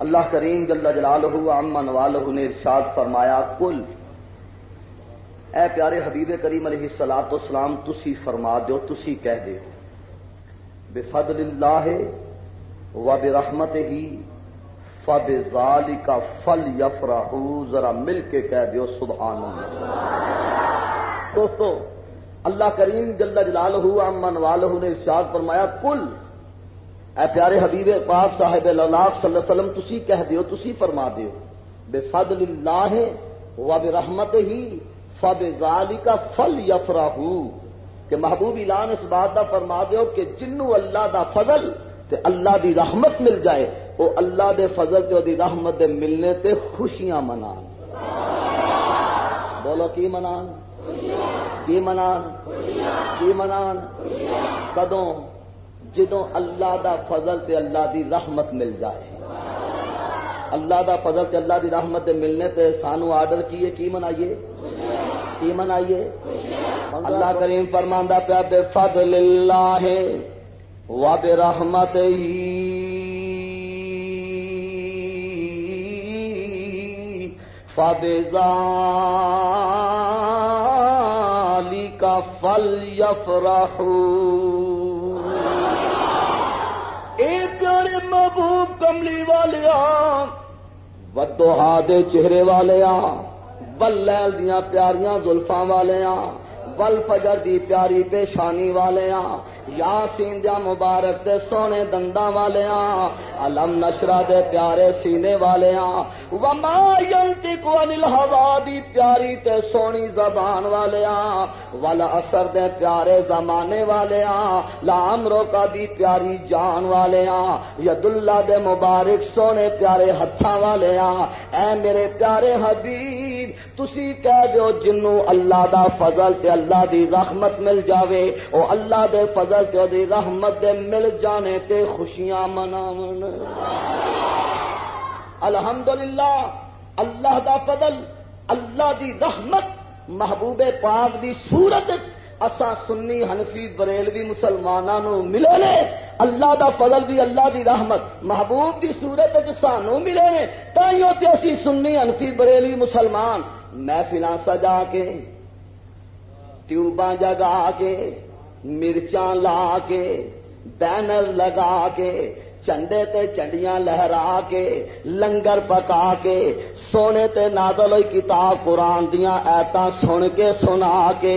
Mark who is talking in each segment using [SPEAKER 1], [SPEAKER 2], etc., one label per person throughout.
[SPEAKER 1] اللہ کریم جل جلالہ امن والہ نے ارشاد فرمایا کل اے پیارے حبیب کریم علیہ السلاط اسلام تسی فرما دو تسی کہہ دے بے فضل اللہ و بے رحمت ہی فب ظالی کا فل یفرا ذرا مل کے کہہ دیو، سبحان اللہ۔ دوستو، اللہ کریم جل جلالہ امن والہ نے ارشاد فرمایا کل اے پیارے حبیب پاک صاحب اللہ صلی اللہ علیہ وسلم، تسی کہہ دیو، تسی فرما دیو بے فضل اللہ و بے رحمت ہی فب ظالی کا فل یفرا کہ محبوب اعلان اس بات کا فرما دیو کہ جنو اللہ دا فضل تے اللہ دی رحمت مل جائے وہ اللہ دے فضل تے دی رحمت دے ملنے تے خوشیاں منان۔ بولو، کی منان؟ کی منان؟ کی منان؟ کدوں؟ جدوں اللہ دا فضل تے اللہ دی رحمت مل جائے۔ اللہ دا فضل تے اللہ دی رحمت دے ملنے تے سانو آرڈر کیے، کی منائیے؟ کی منائیے؟ اللہ کریم فرماندہ پیا، بے فضل اللہ و بے رحمت فبزا کا فل یفرح ایک پیارے محبوب کملی والے ودوہا دے چہرے والے بل دیا پیاریاں زلفاں والے بل فجر دی پیاری پیشانی والے یا سیندیا مبارک دے سونے دندا والے علم نشرا دے پیارے سینے والے وما ينطق عن دی پیاری تے سونی زبان والے ول اثر دے پیارے زمانے والے لا امرو کا دی پیاری جان والے ید اللہ دے مبارک سونے پیارے ہتھاں والے اے میرے پیارے حبیب تسی کہہ دیو جنو اللہ دا فضل تے اللہ دی رحمت مل جاوے، او اللہ دے فضل تے دی رحمت دے مل جانے تے خوشیاں مناون۔ الحمدللہ، اللہ دا فضل، اللہ دی رحمت، محبوب پاک دی صورت اسا سنی حنفی بریلوی مسلمانوں ملے نے۔ اللہ دا فضل بھی اللہ دی رحمت، محبوب دی صورت سانو ملے نے۔ تائیوں تے اسی سنی حنفی بریلوی مسلمان محفل سجا کے، ٹیوباں جگا کے، مرچاں لا کے، بینر لگا کے، چنڈے تے چنڈیاں لہرا کے، لنگر پکا کے، سونے تے نازل ہوئی کتاب قرآن دیا ایتا سن کے سنا کے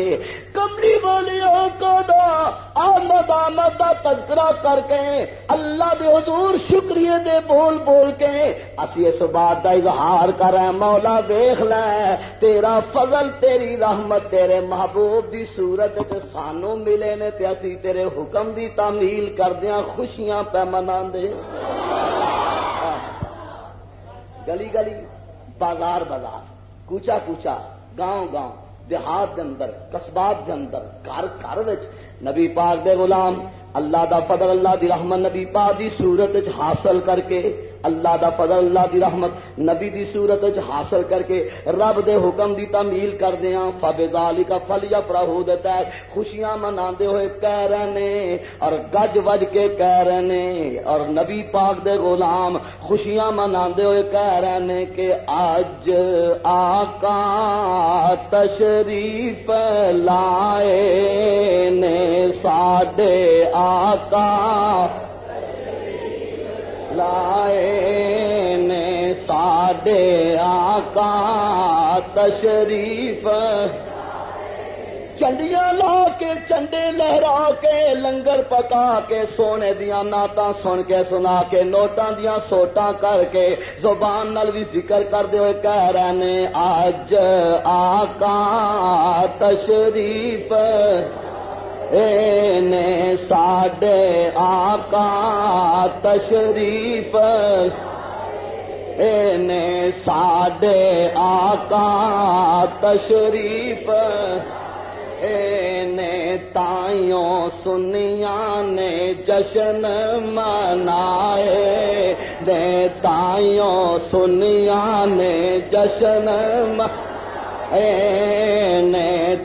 [SPEAKER 1] کملی والی آمد آمد دا تذکرہ کر کے اللہ دے حضور شکریہ دے بول بول کے اسی اس بات دا اظہار کر مولا ویخ لے، تیرا فضل، تیری رحمت، تیرے محبوب دی صورت تے سانو ملے نے تے اسی تیرے حکم دی تعمیل کردیاں، خوشیاں پہ منا دے۔ گلی گلی، بازار بازار، کوچا کوچا، گاؤں گاؤں۔ دیہات کے اندر، قصبات دے اندر، گھر گھر نبی پاک دے غلام اللہ دا فضل، اللہ دی رحمت، نبی پاک دی صورت حاصل کر کے اللہ دا فضل، اللہ دی رحمت، نبی دی صورت حاصل کر کے رب دے حکم دی تعمیل کر دیا فب دالی کا فل یا پراہو دیتا ہے خوشیاں منا ہوئے کہہ رہے اور گج وج کے کہہ رہے اور نبی پاک دے غلام خوشیاں منا ہوئے کہہ رہے کہ آج آقا تشریف لائے نے ساڈے آقا لائے نے ساڈے آقا تشریف۔ چنڈیاں لا کے چنڈے لہرا کے لنگر پکا کے سونے دیا نعت سن کے سنا کے نوٹاں دیا سوٹاں کر کے زبان نل بھی ذکر کر دے ہوئے کہہ رہے اج آقا تشریف۔ نے ساڈے آقا تشریف نے ساڈے آقا تشریف نے تائیوں سنیا نے جشن منائے نے تائیوں سنیا نے جشن منائے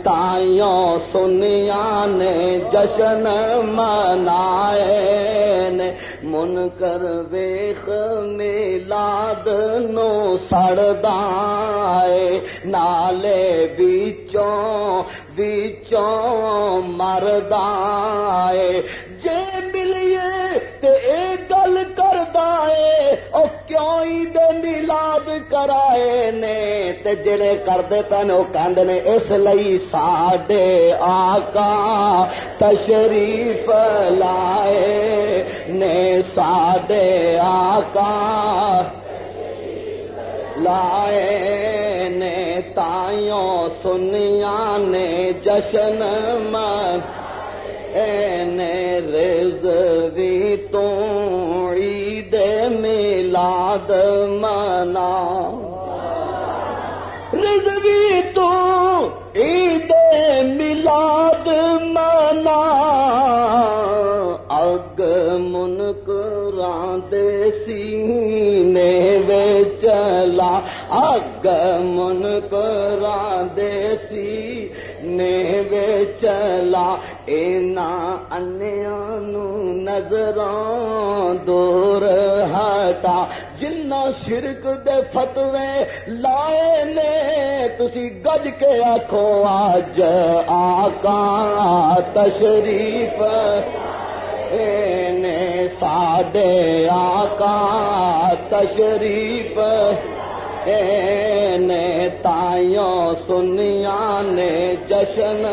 [SPEAKER 1] تائیوں سنیا نے جشن منائے نے من کر ویخ میلاد نو سڑدا نالے بچوں بچوں مردا جے ملیے تے اے گل کردا اے، او کیوں عید میلاد کرائے نے؟ تے جڑے کردے پن او کہندے نے، اس لئی ساڈے آقا تشریف لائے نے ساڈے آقا لائے نے تائیوں سنیا نے جشن من رز بھی تو عید میلاد منا۔ رز بھی تو عید میلاد منا۔ اگ منکران دے سینے چلا۔ اگ منکران دے سینے چلا۔ اینا نظر دور ہٹا جنا شرک دے فتوے لائے نے، تسی گج کے آخو آج آقا تشریف۔ نے ساڈے آقا تشریف۔ نے تائیوں سنیا نے جشن۔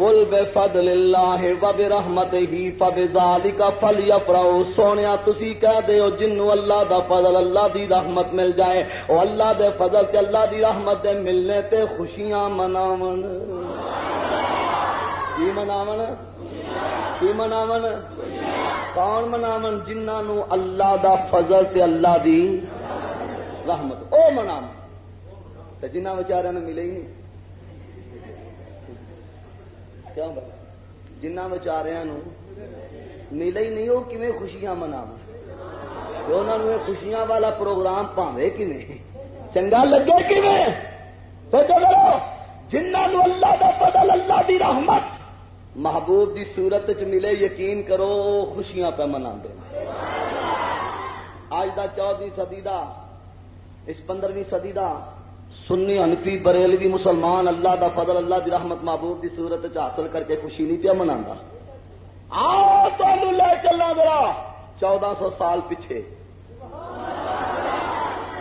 [SPEAKER 1] کل بے فضل اللہ و برحمت ہی فبذالک فلیفرحوا سونیا تسی کہہ دیو جنوں اللہ دا فضل، اللہ دی رحمت مل جائے۔ او اللہ دے فضل تے اللہ دی رحمت دے ملنے تے خوشیاں مناون۔ کی مناون؟ کی مناون؟ کون مناون؟ جنہاں نو اللہ دا فضل تے اللہ دی رحمت۔ او مناون۔ تے جنہاں بیچاریاں نو ملے ہی نہیں۔ کیوں بھائی جنہ بچاریا ملے ہی نہیں، وہ کیون خوشیاں منا انہوں نے خوشیاں والا پروگرام پاوے کیون چنگا لگے کیون جنہوں اللہ دا فضل، اللہ دی رحمت، محبوب دی صورت چ ملے، یقین کرو خوشیاں پہ منا اج دا چودہ صدی دا، اس پندرہویں صدی دا سنی انفی بریلوی مسلمان، اللہ دا فضل، اللہ دی رحمت، محبوب دی صورت حاصل کر کے خوشی نہیں پیا منا لے چلنا ذرا۔ چودہ سو سال پیچھے۔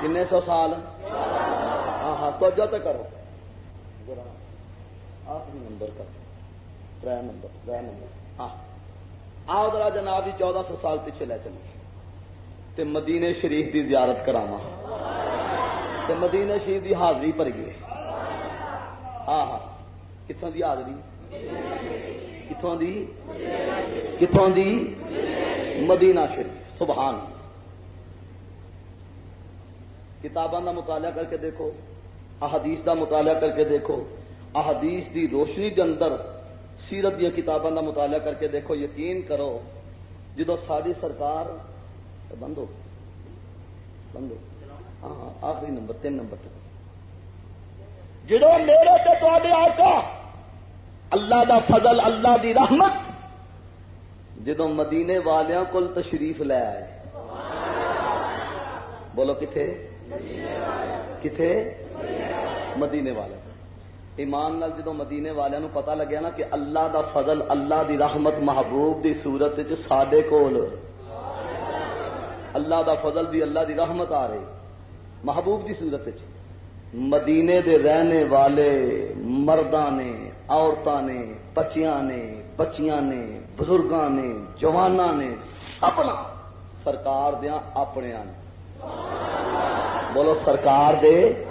[SPEAKER 1] کن سو سال؟ ہاں ہاں تو کرو۔ ذرا آخری نمبر کا تر نمبر تر نمبر۔ ہاں۔ آؤ ذرا جناب جی چودہ سو سال پیچھے لے چلیے مدینے شریف دی زیارت کراوا مدینہ شریف دی حاضری پر گئے۔ ہاں ہاں۔ کتوں دی حاضری؟ کتوں دی؟ کتوں دی؟ مدینہ شریف۔ سبحان کتاباں کا مطالعہ کر کے دیکھو، احادیث کا مطالعہ کر کے دیکھو، احادیث دی روشنی کے اندر سیرت دیا کتاباں کا مطالعہ کر کے دیکھو، یقین کرو، جدو ساری سرکار بند ہو بند ہو ہاں آخری نمبر، تین نمبر جدو میرے سے تے آقا، اللہ دا فضل، اللہ دی رحمت جدو مدینے والوں کو تشریف لے آئے۔ بولو کتنے کتنے مدینے والے ایمان نال جدو مدینے والوں پتا لگیا نا کہ اللہ دا فضل، اللہ دی رحمت محبوب دی صورت سڈے کول۔ اللہ دا فضل دی، اللہ دی رحمت آ رہی۔ محبوب کی صورت مدینے دے رہنے والے مرداں نے عورتوں نے، بچیاں نے بچیاں نے، بزرگاں نے جوانا نے اپنا سرکار دیا اپنے بولو سرکار دے۔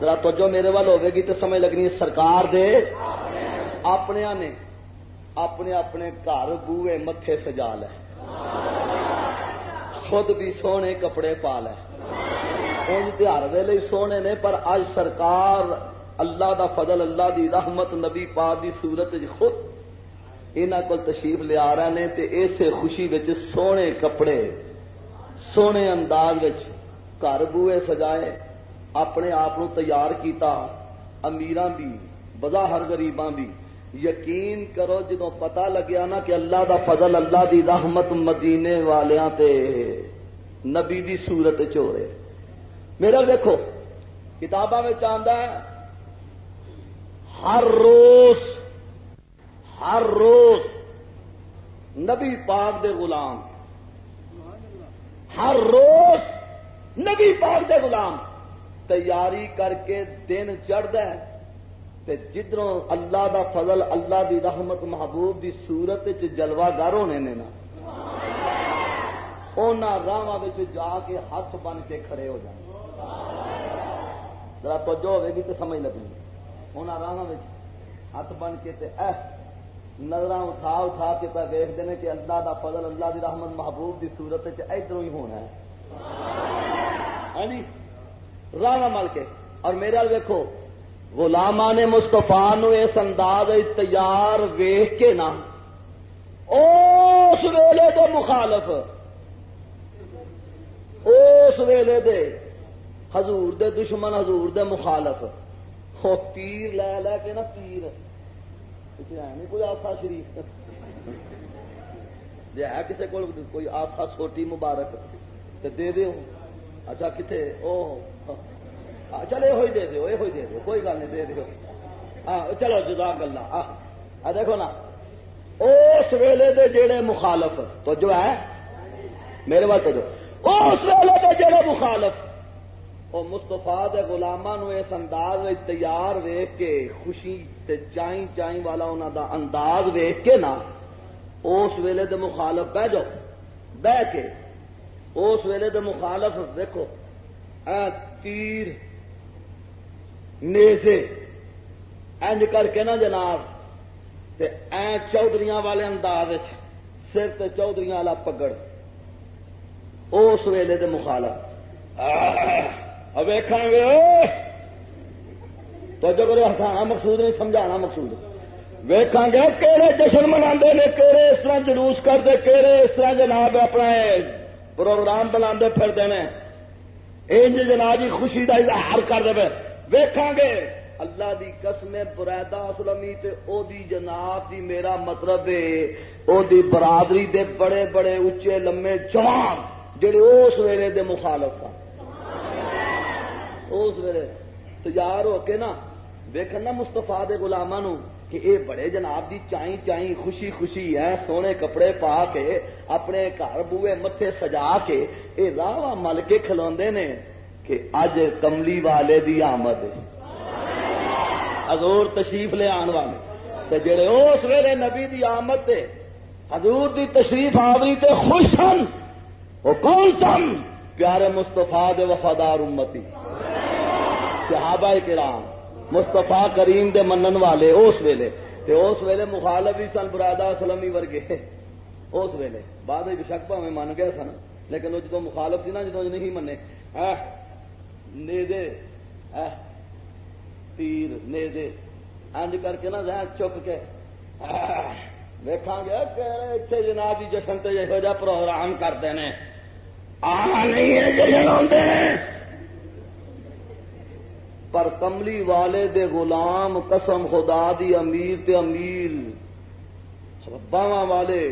[SPEAKER 1] ذرا توجہ میرے وال ہوے گی تو سمجھ لگنی سرکار دے۔ اپنے نے، اپنے اپنے گھر بوئے متے سجا لے۔ خود بھی سونے کپڑے پا لے۔ تہار ویلے سونے نے، پر اج سرکار اللہ دا فضل، اللہ دی رحمت، نبی پا دی سورت خود یہاں کو تشریف لیا رہے ہیں تے اسے خوشی وچ سونے کپڑے، سونے انداز وچ گھر بوئے سجائے، اپنے آپ تیار کیتا، امیراں بھی بظاہر غریباں بھی یقین کرو جدو پتا لگیا نا کہ اللہ دا فضل، اللہ دی رحمت مدینے والیاں تے نبی دی صورت چورے میرا دیکھو کتاباں میں چاہتا ہے۔ ہر روز ہر روز نبی پاک دے غلام۔ ہر روز نبی پاک دے غلام۔ تیاری کر کے دن چڑھتا ہے۔ جدروں اللہ دا فضل اللہ دی رحمت محبوب دی صورت جلوہ گر ہونے نے نا راہ جا کے ہاتھ بن کے کھڑے ہو جائیں ذرا توجہ ہوے گی تو سمجھ لگنی ان راہ ہاتھ بن کے تے اے نظر اٹھا اٹھا کے پہ ویختے ہیں کہ اللہ دا فضل، اللہ دی رحمت محبوب دی صورت ادھر ہی ہونا ہے۔ ہاں جی؟ راہ مل کے۔ اور میرے ویکو غلامان مستفا نو اس انداز تیار ویخ کے نا، اس ویلے دے مخالف۔ اس ویلے دے حضور دے دشمن، حضور دے مخالف۔ وہ لے لے کے نا تیر نہیں کوئی آسا شریف۔ جی ہے کسی کو کوئی آسا چھوٹی مبارک؟ تو دے دیو اچھا کتنے او۔ چلو یہ دے دو یہ دے دو کوئی گل نہیں، دے دو ہاں چلو جدا گلا دیکھو نا۔ اس ویلے دے جڑے مخالف۔ تو جو ہے؟ میرے بات جو اس ویلے دے جڑے مخالف۔ وہ مستفا دے گلاما اس انداز تیار ویخ کے خوشی تے چائیں چائیں والا انہوں دا انداز ویخ کے نا، اس ویلے دے مخالف بہ جاؤ، بہ کے، اس ویلے دے مخالف دیکھو اے تیر، نیزے انج کر کے نا جناب، تے ای چودھری والے انداز سر تے چودھری والا پگڑ۔ اس ویلے دے مخالف۔ ویکھا گے تو جب ہسانا مقصود نہیں، سمجھانا مقصود۔ ویکھا گے کہڑے جشن منا کہڑے اس طرح جلوس کرتے کہڑے اس طرح جناب اپنا پروگرام بنا پھرتے ہیں انج جناب خوشی کا اظہار کر دے ویکھاں گے، اللہ دی قسم برائدہ اسلمی تے او دی جناب دی میرا مطلب ہے او دی برادری دے بڑے بڑے اچے لمے جوان، جڑے اس ویلے دے مخالف سن۔ اس ویلے تیار ہو کے نا، ویکھن مستفا دے گلاما نو کہ اے بڑے جناب دی چائیں چائیں خوشی خوشی ہے، سونے کپڑے پا کے، اپنے گھر بوئے متے سجا کے، اے راہ مل کے کھلوندے نے کہ اج کملی والے دی آمد حضور تشریف لے آن والے۔ جڑے اس ویلے نبی دی آمد تے، حضور دی تشریف آوری تے خوش سن وہ کون سن؟ پیارے مستفا دے وفادار امتی۔ صحابہ کرام مستفا کریم دے منن والے اس ویلے۔ تے اس ویلے مخالف ہی سن برادا سلمی ورگے۔ اس ویلے۔ بعد شک پہ من گئے سن۔ لیکن وہ جدو مخالف سی نا جدو جی نہیں منے نیدے تیر نیدے انج کر کے نا ذہن چک کے۔ ویکھاں گے اتنے جناب جی جشن تے یہو جہ پروگرام کرتے ہیں آنا نہیں ہے جشن آتے ہیں پر کملی والے دے غلام قسم خدا دی امیر تے امیر باواں والے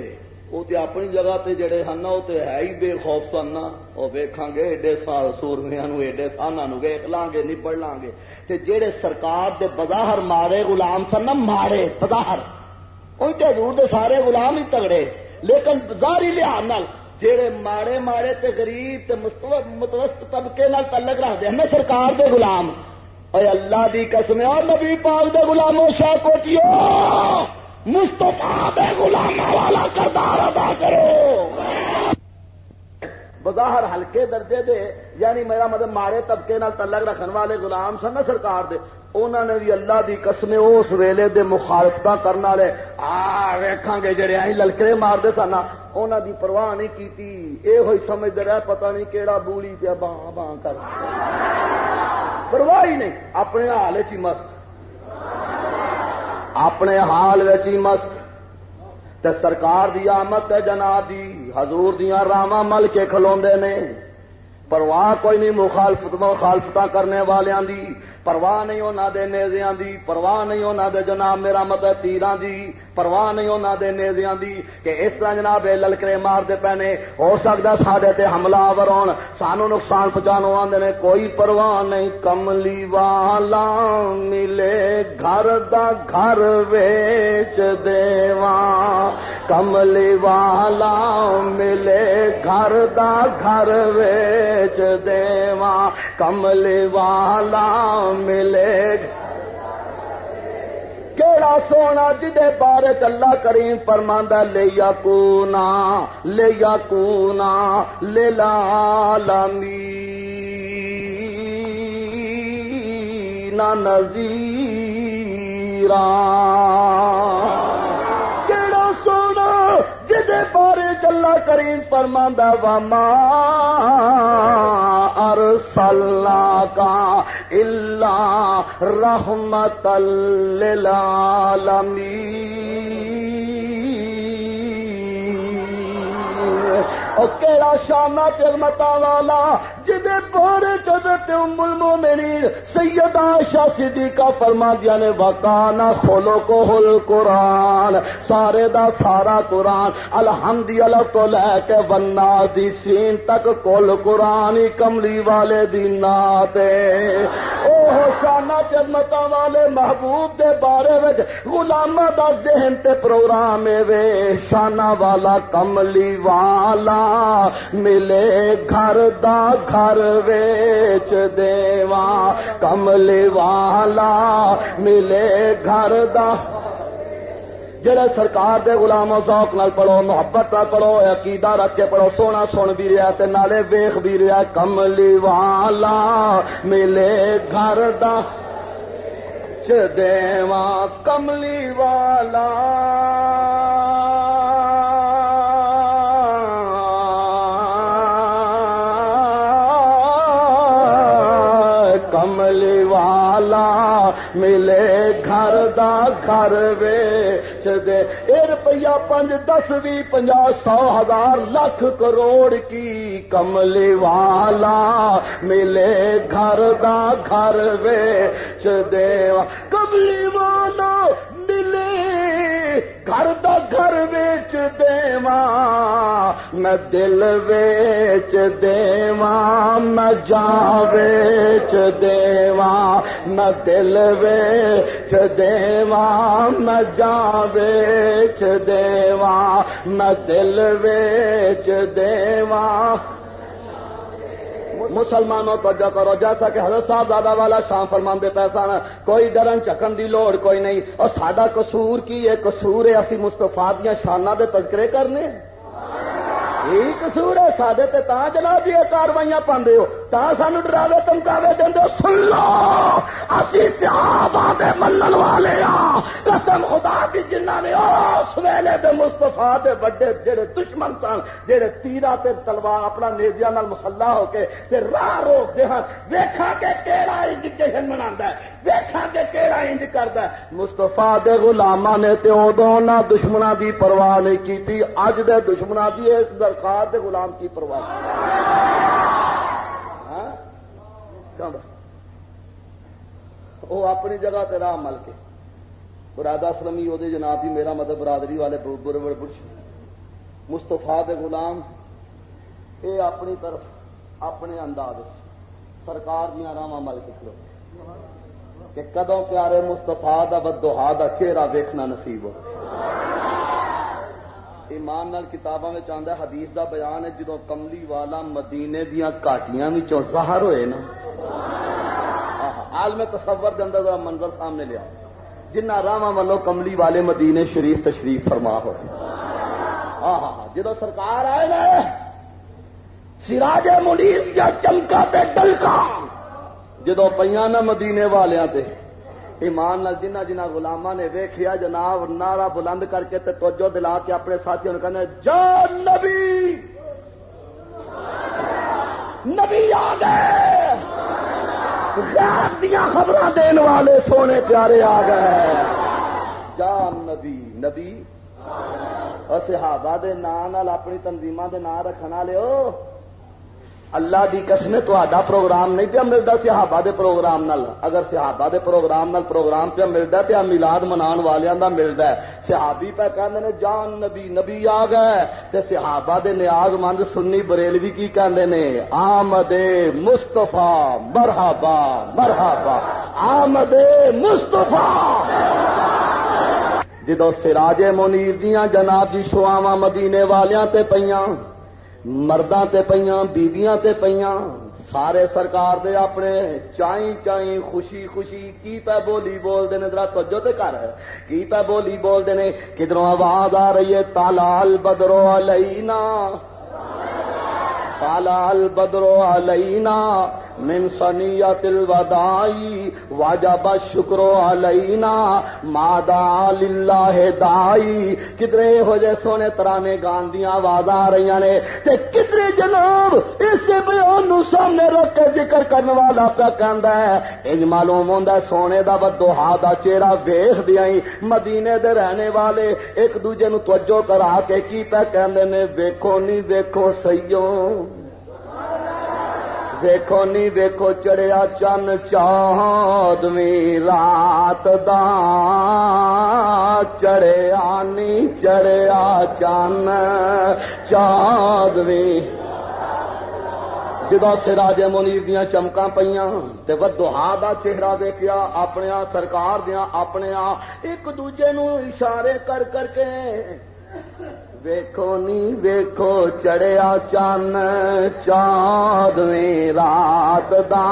[SPEAKER 1] وہ تے اپنی جگہ تے جڑے ہیں وہ تے ہے ہی بے خوف سن وہ ویکھاں گے ایڈے سال سورمیا ایڈے سانا ویخ لاں گے نپڑ لاں گے۔ تے جڑے سرکار دے بظاہر مارے غلام سن نا، مارے بظاہر۔ اونٹے دور دے سارے غلام ہی تگڑے۔ لیکن ظاہری لحاظ نال جڑے ماڑے ماڑے تے غریب تے متوسط طبقے نال تعلق رکھتے ہیں نا سرکار دے غلام اے اللہ دی قسم اور نبی پاک دے غلاموں شاہ کوٹیو مستفا دے غلام والا کردار ادا کرو۔ بظاہر ہلکے درجے دے یعنی میرا مطلب ماڑے طبقے نال تعلق رکھنے والے غلام سن نا سرکار دے۔ انہوں نے بھی اللہ دی قسم اس ویلے دے مخالفت کرنے والے۔ آ، ویکھاں گے جڑے آئی للکرے مارتے سن انہوں دی پرواہ نہیں کیتی۔ اے ہوئی سمجھتے رہے، پتہ نہیں کیڑا بولی پیا باں باں کر۔ پرواہ ہی نہیں، اپنے حال چ مست۔ اپنے حال مست۔ تے سرکار دی آمد تے جنا دی، حضور دیا راما مل کے کھلوندے نے۔ پرواہ کوئی نہیں، مخالفت مخالفت کرنے والیاں دی۔ پرواہ نہیں انہوں دے نیزیاں دی، پرواہ نہیں انہوں دے جناب میرا مطلب تیران دی، پرواہ نہیں انہوں دے نیزیاں دی کہ اس طرح جناب للکرے مار دے پینے، ہو سکتا سڈے تے حملہ آور ہون، سانو نقصان پہنچانا آدھے نے، کوئی پرواہ نہیں، کملی والا ملے گھر دا گھر ویچ دیواں، کملی والا ملے گھر دا گھر ویچ دیواں، کملی والا ملے کیڑا سونا جدے بارے چلا کریم فرماندا لے یا کونا، لے یا کونا، لے لامی نظیرا جدے بارے چلا کریم فرماندا واما ارسلنا کا الا رحمت للعالمین او کیڑا شانہ تغمتا والا جی بارے چدتے ام المومنین، سیدہ شاہ صدیقہ فرما دیا نے وکانا کھولو کو ہل قرآن سارے دا سارا قرآن الحمدی اللہ تو لے کے بنا دی سین تک کل قرآن کملی والے دی ناتے اوہ شانہ چدمتا والے محبوب دے بارے وچ غلامہ دا ذہن تے پروگرام وے شانہ والا کملی والا، ملے گھر دا گھر ویچ دیواں کملی والا ملے گھر دا۔ جڑا سرکار دے غلام ذوق نال پڑھو، محبت نال پڑھو، عقیدہ رکھ کے پڑھو، سونا سن بھی رہا تے نالے ویخ بھی رہا کملی والا ملے گھر دا۔ دیواں، کملی والا۔ گھر دا گھر ویچ دے اے روپیہ پنج دس بھی پنجا سو ہزار لاکھ کروڑ کی کملی والا ملے گھر دا گھر ویچ دے کملی گھر دا گھر ویچ دیواں، میں دل ویچ دیواں، میں جان ویچ دیواں، میں دل ویچ دیواں، میں جان ویچ دیواں، میں دل ویچ دیواں۔ مسلمانوں توجہ کرو، جیسا کہ حضرت صاحب دادا والا شام فرمان دے پیسہ کوئی ڈرن چکن دی لوڑ کوئی نہیں، اور ساڈا قصور کی ہے؟ قصور ہے اسی مستفا دیا شانہ دے تذکرے کرنے؟ یہ قصور ہے سڈے تا جناب یہ کاروائیاں پاندے ہو۔ تا سانو ڈراوے تمکاوے دیں سن لو اسی صحابہ دے ملن والے ہاں قسم خدا دی جنہ نے اس ویلے دے مصطفیٰ دے بڑے جڑے دشمن سن جڑے تیرا تے تلوار اپنا نیزیاں نال مسلح ہو کے تے راہ روک دے ہن ویکھا کہ کیڑا انج جشن مناندا ہے ویکھا کہ کیڑا انج کردا ہے مصطفیٰ دے غلاماں نے تے اودوں نہ دشمناں دی پرواہ نہیں کیتی اج دے دشمناں دی اس درخواست دے غلام کی پرواہ وہ اپنی جگہ تے راہ مل کے۔ برادہ سلمی وہ جناب بھی میرا مدد برادری والے برے بڑے برش مستفا دے غلام۔ یہ اپنی طرف، اپنے انداز سرکار دیا راہ مل کے کھلو۔ کہ کدوں پیارے مستفا دا بدوہا دا چہرہ ویکھنا نصیب ہو۔ ایمان نال کتاباں میں آتا ہے، حدیث دا بیان ہے جدو کملی والا مدینے دیا کاٹیاں ظاہر ہوئے نا۔ آل میں تصور کے اندر منظر سامنے لیا جنہ راہ ولو کملی والے مدینے شریف تشریف فرما ہو۔ ہاں ہاں جدو سرکار آئے نا، سراج منیر یا چمکا تے ڈلکا۔ جدو پہ نا مدینے والوں تے، ایمان نال جنہ جنہ گلاما نے ویخیا جناب نارا بلند کر کے تے توجہ دلا کے اپنے ساتھیوں نے کہنا جان نبی! نبی آ گئے۔ غیب دیا خبر دین والے سونے پیارے آ گئے۔ جان نبی نبی۔ صحابہ دے نام اپنی تنظیم دے نام رکھنا لو اللہ دی قسم تا پروگرام نہیں پیا ملتا صحابہ دے پروگرام نال۔ اگر صحابہ دے پروگرام نال پروگرام پیا ملتا تو ملاد منا والوں کا ملتا ہے۔ صحابی پہ کہتے جان نبی نبی آ گئے۔ تے صحابہ دے نیاز مند سنی بریلوی کی کہندے نے، آمد مستفا مرحبا مرحبا۔ آمد مستفا جدو سراجے منیر دیا جناب جی شواوا مدینے والیاں تے پیاں مرداں تے پیاں بیبیاں تے پیاں سارے سرکار دے اپنے چائی چائی خوشی خوشی، کی پہ بولی بول دینے ذرا توجہ تے کر۔ کی پہ بولی بول دینے کدھروں آواز آ رہی ہے؟ تالال بدرو علینا۔ تالال بدرو علینا۔ من سنیت الودائی واجب شکر علینا مادا للہ دائی کدرے ہو جے سونے ترانے گاندیاں آواز آ رہی نے، تے کدرے جناب اس بیان نو سامنے رکھ کے ذکر کرنے والا پیا کہندا ہے، انج معلوم ہوندا سونے دا بدوہا دا چہرہ ویکھ دیائی مدینے دے رہنے والے ایک دوجے نو توجہ کرا کے کی پہ کہندے نے، ویکھو نہیں ویکھو سیو دیکھو نی دیکھو چڑیا چن چادمی رات دا چڑیا نی چڑیا چن چادمی جدا سراجے منیر دیا چمکا پہ ودوہا دا چہرہ دیکھا اپنے سرکار دیا اپنے ایک دوجے نو اشارے کر کر کے ویکھو نی ویکھو چڑیا چن چاند رات دا۔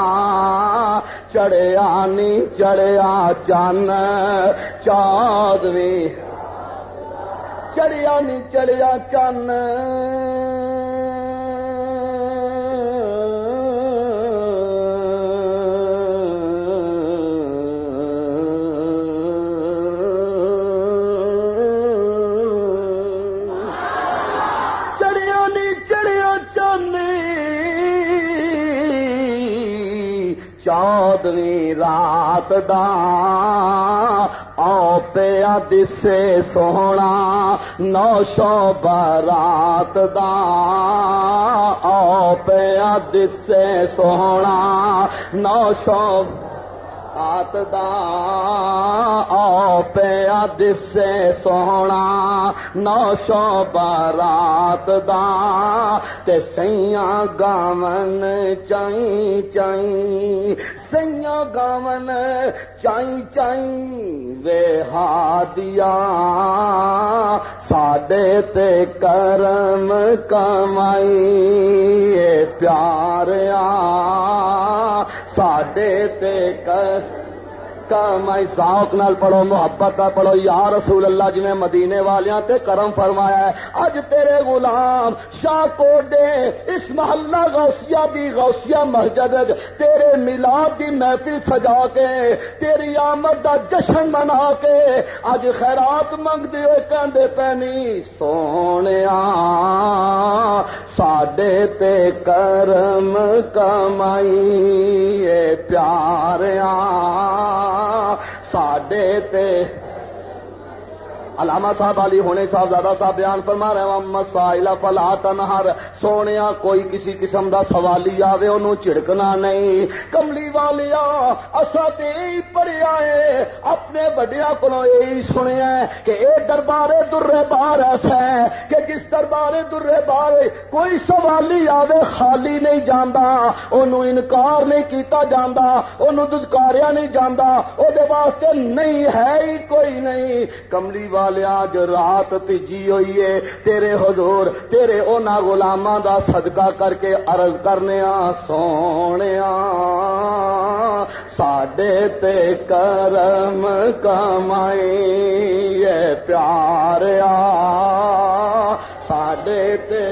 [SPEAKER 1] چڑیا نی چڑیا چن چاند چڑیا نی چڑیا چن چودویں رات دا او پیا دسے سونا، نو شو برات دا او پیا دسے سونا، نو شو رات دا او پیا دسے سونا نو شو بارات دا تے سیاں گاون چائی چائی سیاں گاون چائی چائی وے ہادیا ساڈے تے کرم کمائی پیار آ ساڈے تے کر میں ذوق نال پڑھو، محبت دا پڑھو، یا رسول اللہ جی مدینے والیاں تے کرم فرمایا ہے، اج تیرے غلام شاہ کو دے اس محلہ غوثیہ دی غوثیہ مسجد تیرے میلاد دی محفل سجا کے، تیری آمد دا جشن منا کے، اج خیرات منگ دے ہوئے پینی سونے ساڈے تے کرم کمائی پیار آ ساڈے تے علامہ صاحب علی ہونے صاحب زیادہ صاحب بیان فرما رہے ہیں مسائل فلا تنہر سونے کوئی کسی قسم دا سوالی آوے، انہوں چڑکنا نہیں۔ کملی والیا، اسا تے ہی پڑھیا ہے اپنے بڑیا کو یہی سنیا ہے کہ اے دربار در بار ایسا ہے کہ جس دربار در بار کوئی سوالی آوے، خالی نہیں جانا انہوں انکار نہیں کیتا جانا انہوں دکاریا نہیں جانا او دے واسطے نہیں ہے ہی کوئی نہیں۔ کملی والی جو رات تیجی ہوئی ہے۔ تیرے حضور، تیرے اونا غلاماں دا صدقہ کر کے عرض کرنے سونے ساڈے تے کرم کمائی پیار آ۔ ساڈے تے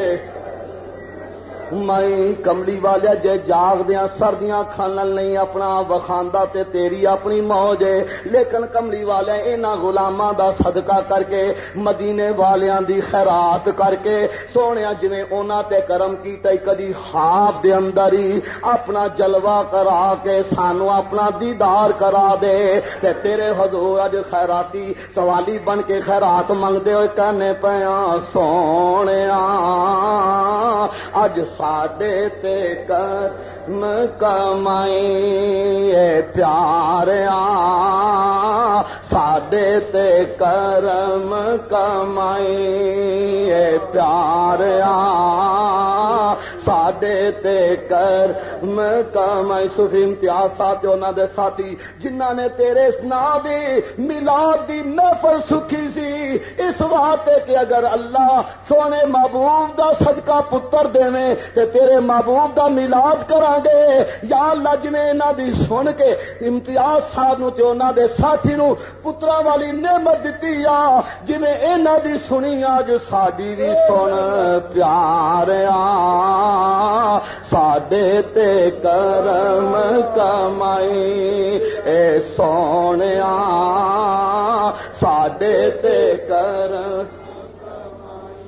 [SPEAKER 1] میں کملی والیا جے جاگ دیا سردیاں کھانل نہیں اپنا وخاندہ تے تیری اپنی موج ہے لیکن کملی والیا اینا غلاماں دا صدقہ کر کے مدینے والیاں دی خیرات کر کے سونے جویں اونا تے کرم کی تے کدی خواب دے اندر ہی اپنا جلوہ کرا کے سانو اپنا دیدار کرا دے تے تیرے حضور اج خیراتی سوالی بن کے خیرات منگ دے ہوئے کہنے پیاں سونے اج سا ساڈے تے کرم کمائی پیار آ۔ ساڈے تے کرم کمائی پیار آ۔ ساڈے تے کر میں کمائی سفی امتیاز ساتھ انہوں دے ساتھی جنہ نے تیرے نا دی ملاد دی محفل سکھی سی، اس بات کہ اگر اللہ سونے محبوب دا صدقہ پتر دے تے تیرے محبوب دا ملاد کران گے یا اللہ جویں انہاں دی سن کے امتیاز صاحب نو تے انہاں دے ساتھی نو پترا والی نعمت دتی آ جویں انہاں دی سنی اج ساڈی وی سن، پیار ساڈے تے کرم کمائی، اے سونے ساڈے تے کرم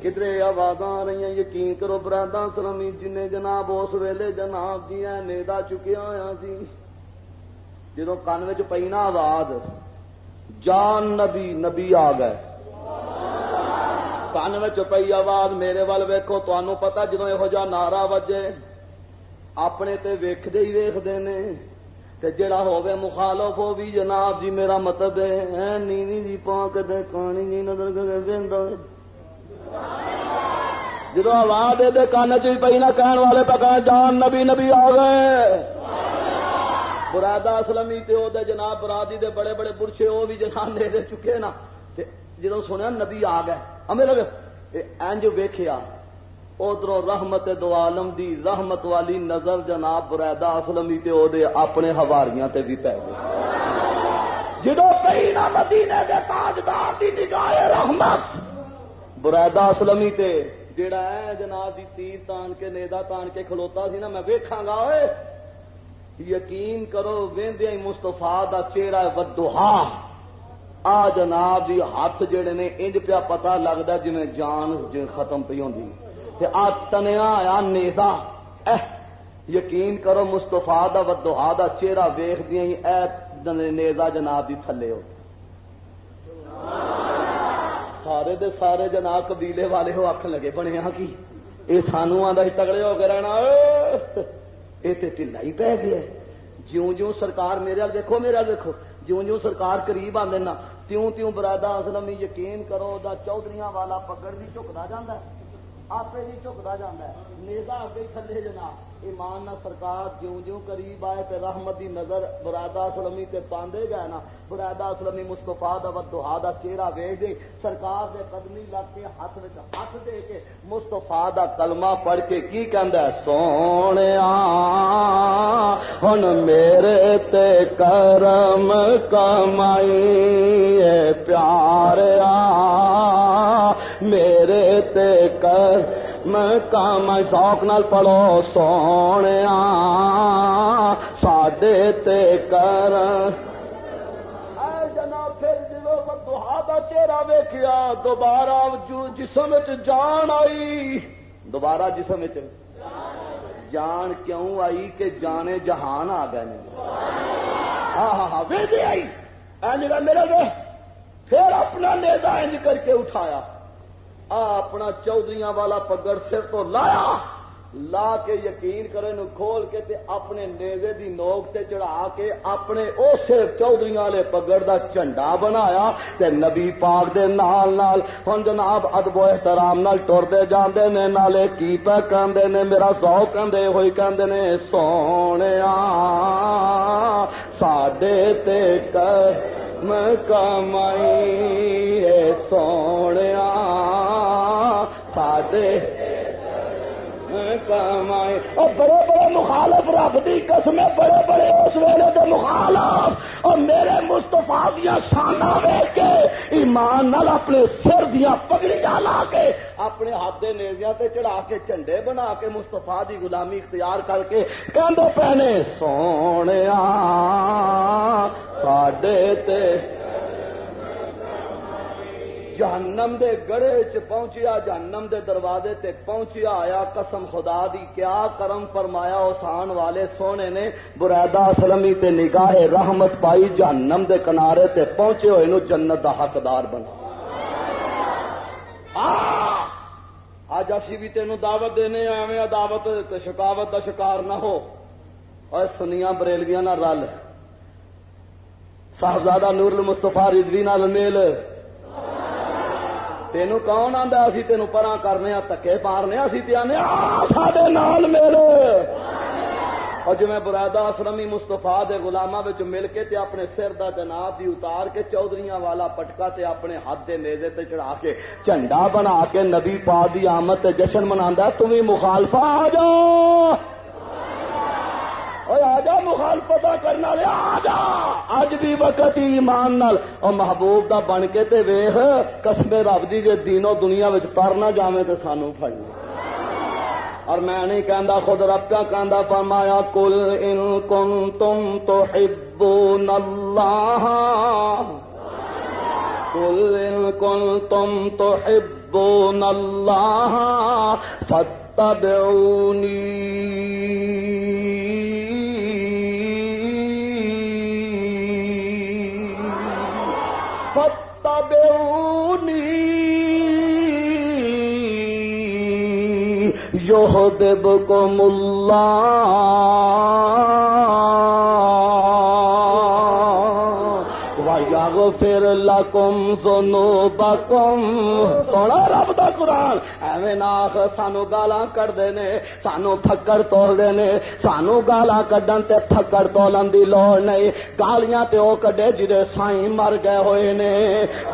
[SPEAKER 1] کدھر آواز آ رہی ہیں یقین کرو برادا سلمی جن جناب اس ویلے جناب جی نیدا چکیا ہوا سی جدو کن پی نا آواز جان نبی نبی آ گئے کن پی آواز میرے وال ویکو تمہوں پتا جدو یہو جہ نعرہ وجے اپنے تے ویکھدے ہی ویکھدے نے تے جڑا ہوے مخالف ہو بھی جناب جی میرا مطلب ہے نیوی جی پا کے کہانی نظر کر جدو آواز دے کان چ پی نہ کہن والے تو کہ جان نبی نبی آ گئے برادا اسلمی تے او دے جناب برادی دے بڑے بڑے برچے وہ بھی جناب لے دے چکے نا۔ جدو سنیا نبی آ گئے، ہمیں لگے اینج ویخیا ادھر رحمت دو عالم دی رحمت والی نظر جناب برائدا اسلمی تے او دے اپنے ہواریاں تے بھی پی گئے۔ جدو کئی نہ مدینے دے تاجدار دی نگاہ رحمت برائدا اسلمی تے جڑا ہے جناب دی تیر تان کے نیدا تان کے کھلوتا سی نا میں ویکھاں گا اوے یقین کرو ویندے ہی مستفا دا چہرہ ودوہا آ جناب جی ہاتھ جڑے نے انج پیا پتا لگتا جی جان جی ختم پی ہوں آ تنیا آیا نیزا یقین کرو مستفا دا ودوہا دا چہرہ ویخ دیا اے نیزا جناب دی تھلے ہو سارے دے سارے جناب قبیلے والے ہو آخ لگے بنے ہاں کی یہ سانو آدھا تگڑے ہو کے رہنا یہ تو ٹھنڈا ہی پی گیا جیوں جیوں سرکار میرے دیکھو میرے دیکھو جوں جوں سرکار قریب آدھے نا تیوں تیوں برادا اسلمی یقین کرو دا چودھری والا پگڑ بھی جھکتا جا آپ بھی جھکتا جا نیزا اگے تھلے جنا ایمان نہ سرکار جوں جوں قریب آئے تے رحمت دی نظر برادا سلمی تے پاندے گئے نا برادا سلمی مستفا دا ودہا دا چہرہ ویچ دے، سرکار دے قدمی لگ کے ہاتھ وچ ہاتھ دے کے مستفا دا کلمہ پڑھ کے کی کہندا ہے؟ سونے ہن میرے تے کرم کمائی اے پیار میرے تے کر میں کام شوق نال پڑھو سونے ساڈے تے کر چہرہ ویخیا دوبارہ جسم جان آئی دوبارہ جسم جان کیوں آئی کہ جانے جہان آ گئے ہاں ہاں ہاں آئی میرے پھر اپنا نیزا انج کر کے اٹھایا اپنا چودھری والا پگڑ سر تو لایا۔ لا کے یقین کرے نو کھول کے تے اپنے نیزے دی نوک تے چڑھا کے اپنے اسے چودھری والے پگڑ دا جھنڈا بنایا تے نبی پاک دے نال نال۔ ہن جناب، ادب و احترام نال ٹردے جاندے نے، نالے کی پہ کہندے نے، میرا سو کہندے، ہوئی کہندے نے، سونیا، ساڈے تے کر کمائی سونے ساڈے کمائی اور بڑے بڑے مخالف رب کی قسم بڑے بڑے اس ویلے کے مخالف۔ اور میرے مستفا دیا سانا ویچ کے ایمان نال اپنے سر دیا پگڑیاں لا کے اپنے ہاتھ دے نیزیاں تے چڑھا کے جھنڈے بنا کے مستفا دی غلامی اختیار کر کے کہندے پہنے سونے ساڈے تے جہنم دے گڑے چ پہنچیا، جہنم دے دروازے تے پہنچیا، آیا قسم خدا دی، کیا کرم فرمایا اسان والے سونے نے؟ برادا سلمی تے نگاہ رحمت پائی، جہنم دے کنارے تے پہنچے ہوئے نو جنت دا حقدار بنا۔ اج اسی بھی تینوں دعوت دینے ایویں دعوت شکاوت کا شکار نہ ہو۔ اور سنیا بریلویاں نہ رل۔ صاحبزادہ نور المستفا رضوی نال میل۔ تینوں کون آتا اسی تینوں پرا کرنے تکے مارنے اسی آنے سڈے نال میل اور جی میں برادا اسلمی مستفا دے گلاما مل کے تے اپنے سر دا جناب دی اتار کے چودھریاں والا پٹکا تے اپنے ہاتھ دے نیزے تے چڑھا کے جھنڈا بنا کے نبی پا دی آمد تے جشن منا تمہیں مخالفہ آ جاؤ آ جا مخالفت کرنا آ جا۔ اج بھی وقت ایمان نال۔ اور محبوب دا بن کے تے ویخ قسمے رب دی، جے دینوں دنیا وچ پر نہ جاویں تے سانو پھڑنا اور میں نہیں کہندا، خود رب کا کہندا، فرمایا کل ان کن تم تو حبون اللہ۔ کل ان کن تم تو حبون اللہ فتبعونی يهدبكم الله ويغفر لكم ذنوبكم سونا رب دا قرآن۔ ایویں ناخ سانو گالا کٹتے نے سانو پکڑ تولتے نے سانو گالا کڈن تے پکڑ تولن دی لوڑ نہیں گالیاں تے او کڈے جدے سائیں مر گئے ہوئے نے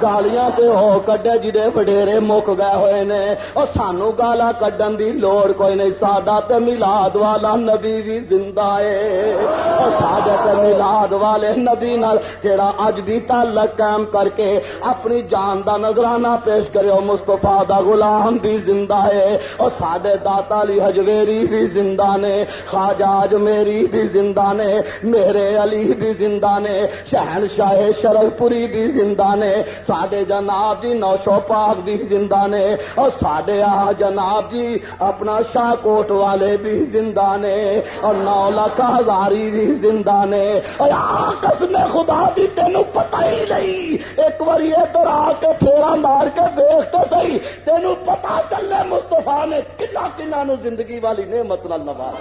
[SPEAKER 1] گالیاں تے او کڈے جدے وڈیرے مک گئے ہوئے نے او سانو گالا کڈن دی لوڑ کوئی نہیں ساڈا تے میلاد والا نبی بھی زندہ ہے او ساڈے تے میلاد والے نبی نال جیڑا اج بھی تعلق قائم کر کے اپنی جان دا نظرانہ پیش کرے او مصطفی دا غلام بھی زندہ ہے اور سڈے داتا علی حجویری بھی زندہ نے، خواجہ میری بھی زندہ نے، میرے علی بھی زندہ نے شہن شاہ شرف پوری بھی زندہ نے سڈے جناب جی نوشو پاک بھی زندہ نے اور سڈے آ جناب جی اپنا شاہ کوٹ والے بھی زندہ نے اور نو لاکھ ہزاری بھی زندہ نے۔ اور آکس میں خدا بھی تینوں پتہ ہی نہیں، ایک بار یہ تو آ کے پھیرا مار کے دیکھتے سی تینوں پتا چل چلے مستفا نے کنا کنا نو زندگی والی نعمت نال نواز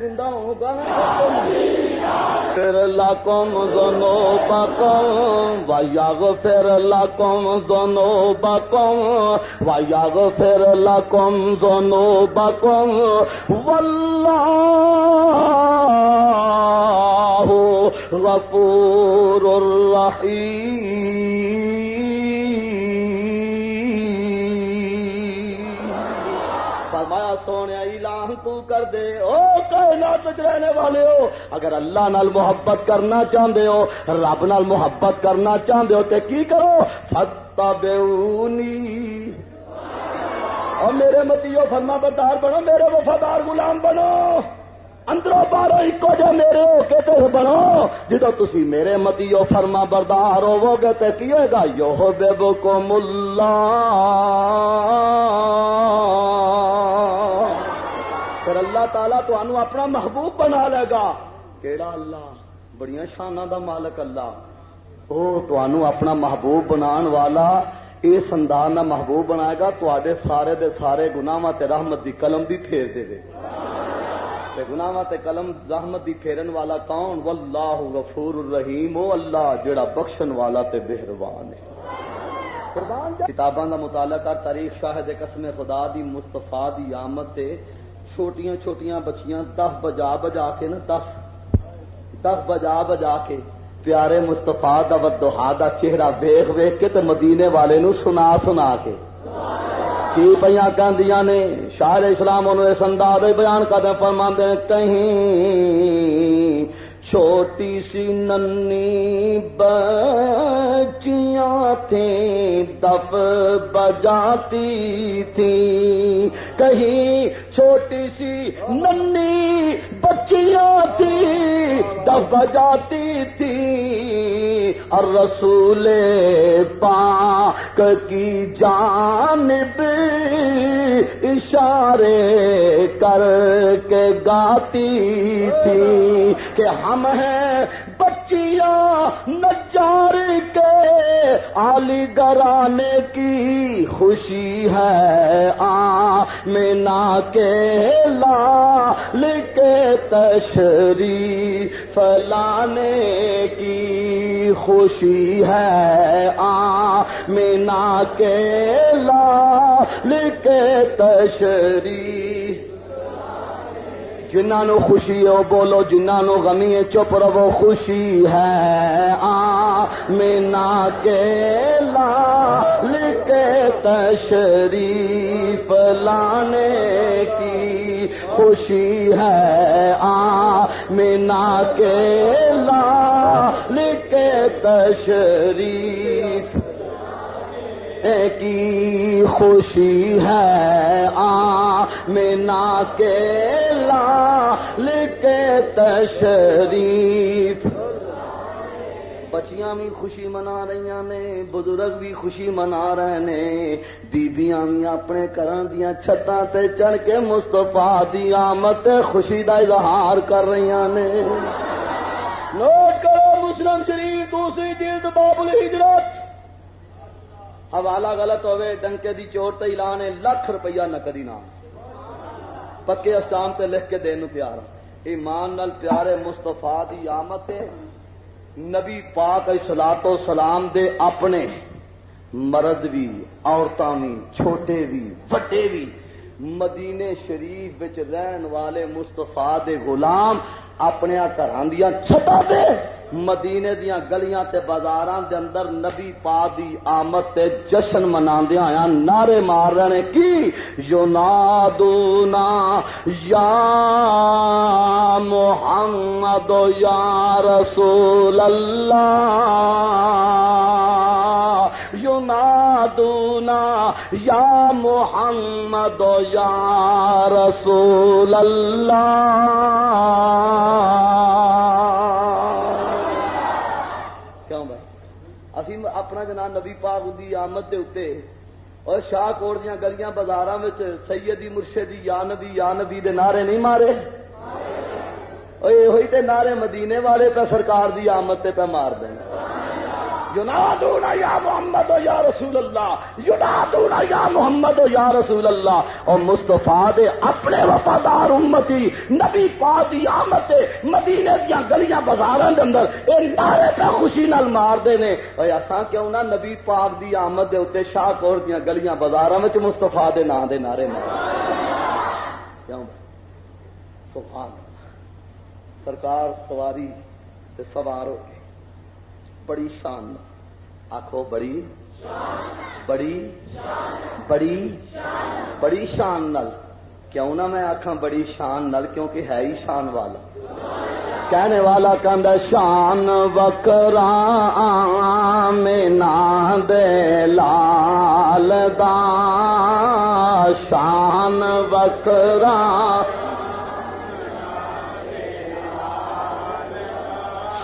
[SPEAKER 1] زندہ ہوگا پھر لاکم دونوں باکم وایاغ پھر لاکم دونوں باکم وایاغ پھر لاکم دونوں باکم واللہ غفور الرحیم۔ سونے اعلان تو کر دے۔ او کائنات رہنے والے ہو، اگر اللہ نال محبت کرنا چاہتے ہو، رب نال محبت کرنا چاہتے ہو، تے کی کرو؟ فتبعونی اور میرے متیو فرما بدار بنو، میرے وفادار غلام بنو۔ اندروں بارو ایک جا میرے ہو کے تو بنو۔ جدو تسی میرے متیو فرما بردار ہوو گے تو کی ہوئے گا؟ یو ہو بے کو ملا پھر اللہ تعالیٰ تو انو اپنا محبوب بنا لے گا۔ کیڑا اللہ؟ بڑی شانہ دا مالک اللہ۔ او تو انو اپنا محبوب بنان والا اس انداز کا محبوب بنائے گا تے سارے دے سارے گناواں تے رحمت دی قلم بھی پھیر دے۔ دے تے گناواں تے قلم، رحمت دی پھیرن والا کون؟ واللہ غفور الرحیم، او اللہ جڑا بخشن والا تے بہروان ہے۔ کتاباں دا مطالعہ کر، تاریخ شاہد قسم خدا دی مصطفی دی آمد تے چھوٹیاں چھوٹیاں بچیاں دف بجا بجا کے نا دف دف بجا بجا کے پیارے مستفا دا ودوہا دا چہرہ ویخ ویخ کے تے مدینے والے نو سنا سنا کے۔ کی پہ کہ نے شاہ اسلام انہوں اس انداز بیان کر دیں فرما دیں کہیں چھوٹی سی ننی بچیاں تھیں دف بجاتی تھی کہیں چھوٹی سی ننی بچیاں تھی دف بجاتی تھی۔ اور رسول پاک کی جانب اشارے کر کے گاتی تھی کہ ہم ہیں بچیاں نچار کے علی گرانے کی خوشی ہے۔ آ مینا کے لال کے تشری فلانے کی خوشی ہے۔ آ مینا کے لال کے تشری جنہوں خوشی ہے وہ بولو جنہوں غمی ہے چپ رہو، خوشی ہے۔ آ مینا کے لال کے تشریف لانے کی خوشی ہے۔ آ مینا کے لال کے تشریف کی خوشی ہے۔ آ مینا کے لال کے تشریف۔ بچیاں بھی خوشی منا رہی نے، بزرگ بھی خوشی منا رہے نے۔ بیبیاں بھی اپنے گھر دیا چھتاں تے چڑھ کے مستفا دی آمد خوشی دا اظہار کر رہی نے۔ نوٹ کرو مسلم شریف، دوسری جلد بابل ہجرت۔ حوالہ غلط ہوئے، ڈنکے دی چور تے اعلان ہے، لاکھ روپیہ نقدی نام۔ پکے اسٹام تے لکھ کے دین پیار ہاں۔ ایمان نال پیارے مستفا دی آمد نبی پاک سلا تو سلام دے اپنے مرد بھی عورتوں بھی چھوٹے بھی وڈے بھی مدینے شریف رہن والے مستفا دے غلام اپنے گھر دیا چھٹا دے۔ مدینے دیا گلیاں تے بازاراں دے اندر نبی پا دی آمد تے جشن منا آیا نعرے مار رہے کی؟ یو نادونا یا محمد، یا رسول اللہ۔ یو یا محمد، یا رسول اللہ۔ اپنا جنا نبی پاک دی آمد دے اتے اور شاہ کوٹ دیا گلیاں بازار سیدی مرشدی یا نبی یا نبی دے نعرے نہیں مارے۔ ہوئی تے نعرے مدینے والے پہ سرکار دی آمد تے پہ مار دیں یا محمد و یا رسول اللہ یونادونا یا محمد و یا رسول اللہ۔ اور مستفا دے اپنے وفادار امتی، نبی پا دی آمد مدینے دیا گلیاں بازار دے اندر اے نعرے پہ خوشی نال مار دے نے۔ اور اساں کیوں نہ نبی پاک دی آمد دے اتنے شاہ کور دیا گلیاں بازار میں مستفا دے نا دے نعرے مار کیوں؟ سبحان سرکار سواری تے سوار ہو گئے بڑی شان آخو بڑی بڑی بڑی بڑی شان نل کیوں نہ میں آخا بڑی شان نل کیونکہ ہے ہی شان والا کہنے والا کند شان وکرا میں دے لال دا، شان وکرا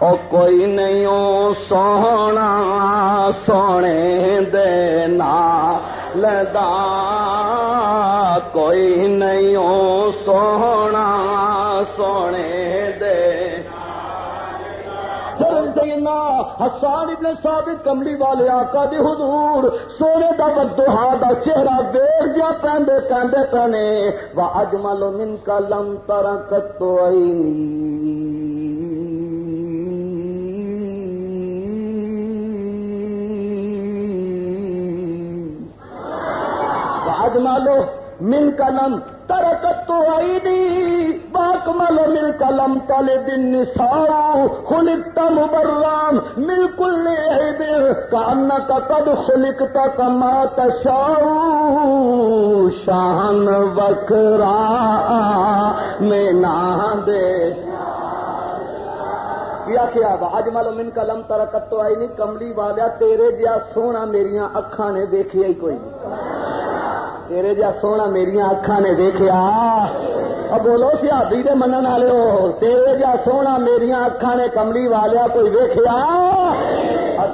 [SPEAKER 1] او کوئی نہیں سونا، سونے دینا لدا کوئی نہیں سونا، سونے دے حسان ابن ثابت کملی والے آقا دی حضور سونے دا ودوہا دا چہرہ دیر جا پہندے پہندے پہنے وا اجمل من کا لم ترکت تو من کلم ترکت تو آئی نہیں باک ملو مل کلم تلے دن نساؤ خلکتا مبرام مل کل کان کا کد خلکتا کما تشاؤ شان وکرا، میں نہ دے۔ کیا کیا اج مل من کا لم ترکت تو آئی نہیں کملی والیا تیرے جیا سونا میری اکھان نے دیکھیا ہی کوئی؟ نہیں تیرے جیا سونا میری اکھان نے دیکھا بولو سیابی دے من والے ہو تیرے جا سونا میری اکھان نے کملی والیا کوئی ویخیا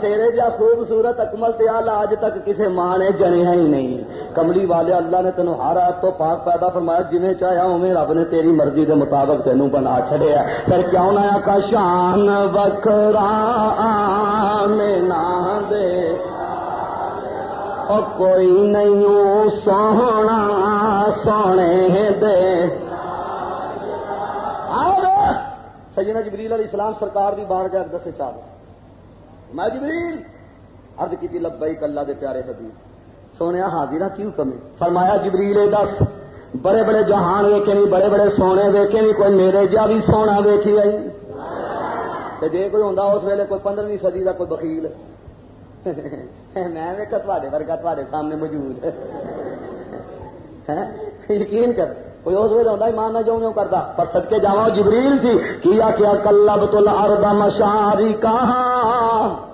[SPEAKER 1] تیرے جا خوبصورت اکمل تیال اج تک کسی ماں نے جنیا ہی نہیں کملی والے اللہ نے تینوں ہر آپ تو پاک پیدا فرمایا جنہیں چاہیا اوے رب نے تیری مرضی دے مطابق تینوں بنا چڑیا پھر کیوں نہ کا شان بکرا دے او کوئی نہیں سونا سونے دے سجنا جبریل علیہ السلام سرکار دی بار گیا دسے چار میں جبریل ارد کی لبئی کلا دے پیارے حبیب سونے حاضرہ کیوں کمی فرمایا جبریل دس بڑے بڑے جہان ویکے نہیں بڑے بڑے سونے ویکے نہیں کوئی میرے جا بھی سونا ویکھی آئی جی کوئی ہوں اس ویلے کوئی پندرہویں سدی کا کوئی بخیل میں ویکا تے ورگا تھوڑے سامنے موجود ہاں؟ یقین کر، کوئی اس ویل ہوتا مان نہ جو کرتا پر سدکے جا جبریل تھی۔ کیا کیا کلب تو لاردا مشاری کہاں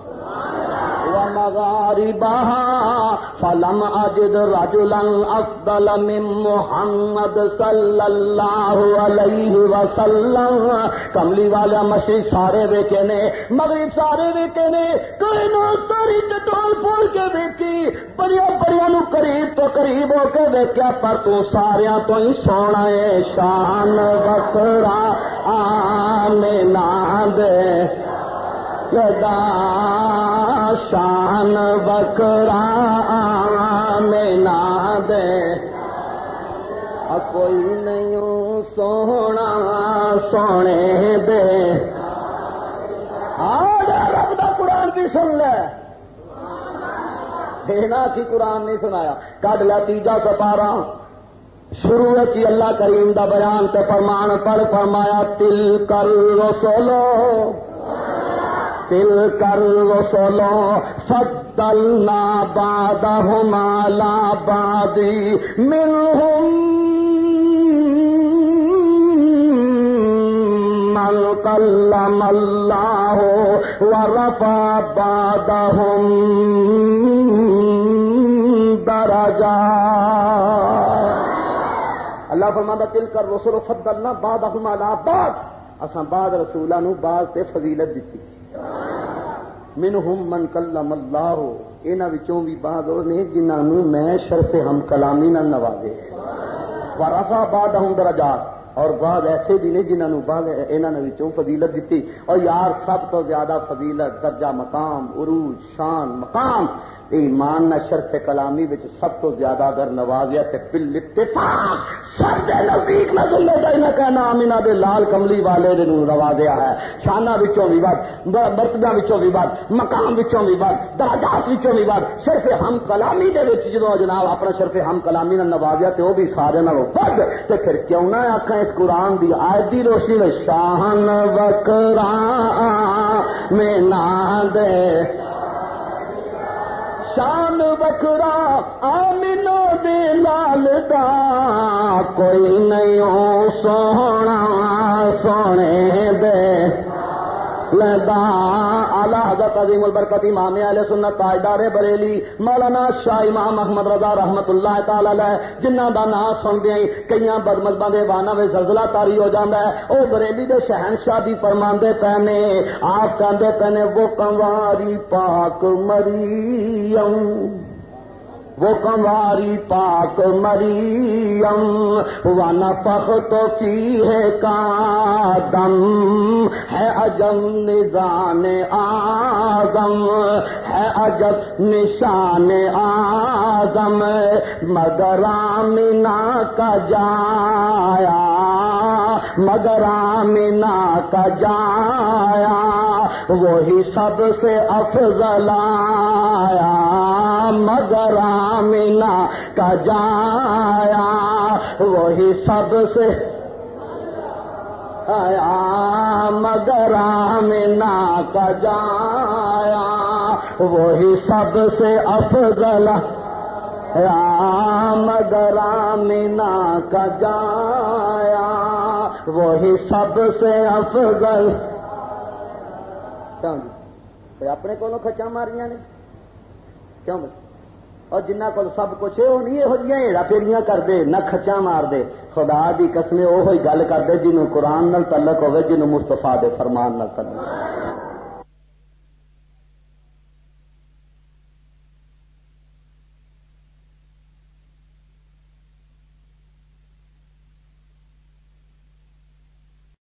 [SPEAKER 1] مغاربها فلم اجد رجلا افضل من محمد صلی اللہ علیہ وسلم۔ کملی والا مشرق سارے ویکے نے، مغرب سارے ویکے نے کوئی نو ساری ٹٹول پھول کے ویکی۔ بڑیا بڑیا نو قریب تو قریب ہو کے ویکیا، پر تو سارا تو ہی سونا ہے، شان وکرا بکرا آمنا دے۔ لدا شان بکرا مینا دے۔ کوئی نہیں سونا سونے دے۔ رب دا قرآن بھی سن لے۔ دینا کی قرآن نہیں سنایا۔ کڈ لیا تیجا سپارا۔ شروع چی اللہ کریم دا بیان تے فرمان پڑھ فرمایا تل کر رسولو تل کر رسولوں فضلنا بعدهم على بعض منهم من کلم اللہ ورفع بعدهم درجات اللہ فرماتا تل کر رسول فضلنا بعدهم على بعض اساں بعد رسولوں بعض تے فضیلت دیتی۔ من ہم من کلم اللہ انہوں بھی بعد وہ نے جنہوں میں شرف ہم کلامی نہ نوازے۔ ورفا بعد ہوں درجات، اور بعد ایسے بھی نے جنہوں بعد نے فضیلت دیتی اور یار، سب تو زیادہ فضیلت، درجہ مقام، عروج، شان، مقام۔ ایمان نہ شرف کلامی بچ سب تو زیادہ اگر نوازیا تے بل اتفاق سب دے نزدیک نہ دلے دے نہ کہنا امینا دے لال کملی والے دے نوازیا ہے۔ شانہ وچوں بھی بات مرتبہ وچوں بھی بات، مقام وچوں بھی بات، درجات وچوں بھی بات۔ شرف ہم کلامی دے وچ جدو جناب اپنا شرف ہم کلامی نہ نوازیا تے وہ بھی سارے نالوں ود تے پھر کیوں نہ آکھاں اس قرآن دی آیت دی روشنی میں شاہن وکرا، میں نہ دے شان بکرا آمنو دے لال دا۔ کوئی نہیں سونا سونے دے۔ لدا اعلی حضرت عظیم البرکت امام علیہ سنت تاجدار بریلی مولانا شاہ امام محمد رضا رحمت اللہ تعالی علیہ جنہ دا نام سنتے ہیں کئی بد مذہبوں کے وانا میں زلزلہ تاری ہو جاتا ہے۔ وہ بریلی دے شہنشاہ دی فرماندے پہنے آپ کہندے پہنے وہ کنواری پاک مریم وہ کماری پاک مریم ون پخ تو فی ہے کا دم ہے اجم نظان آزم ہے اجب نشان آزم مگر کا جایا، مگر کا جایا۔ وہی سب سے افضل آیا، مگر آمنا کا جایا، وہی سب سے آیا، مگر آمنا کا جایا، وہی سب سے افضل مگر آمنا کا جایا، وہی سب سے افضل کیوں جی اپنے کولو خچا ماریاں نے کیوں اور جنہ کو سب کچھ ہے وہ نہیں یہ ہیڑا پھیریاں کرتے نہ کچا مار دے خدا دی قسمیں وہ گل کرتے جنہوں قرآن نال تعلق ہوے جنہوں مستفا دے فرمان نال تعلق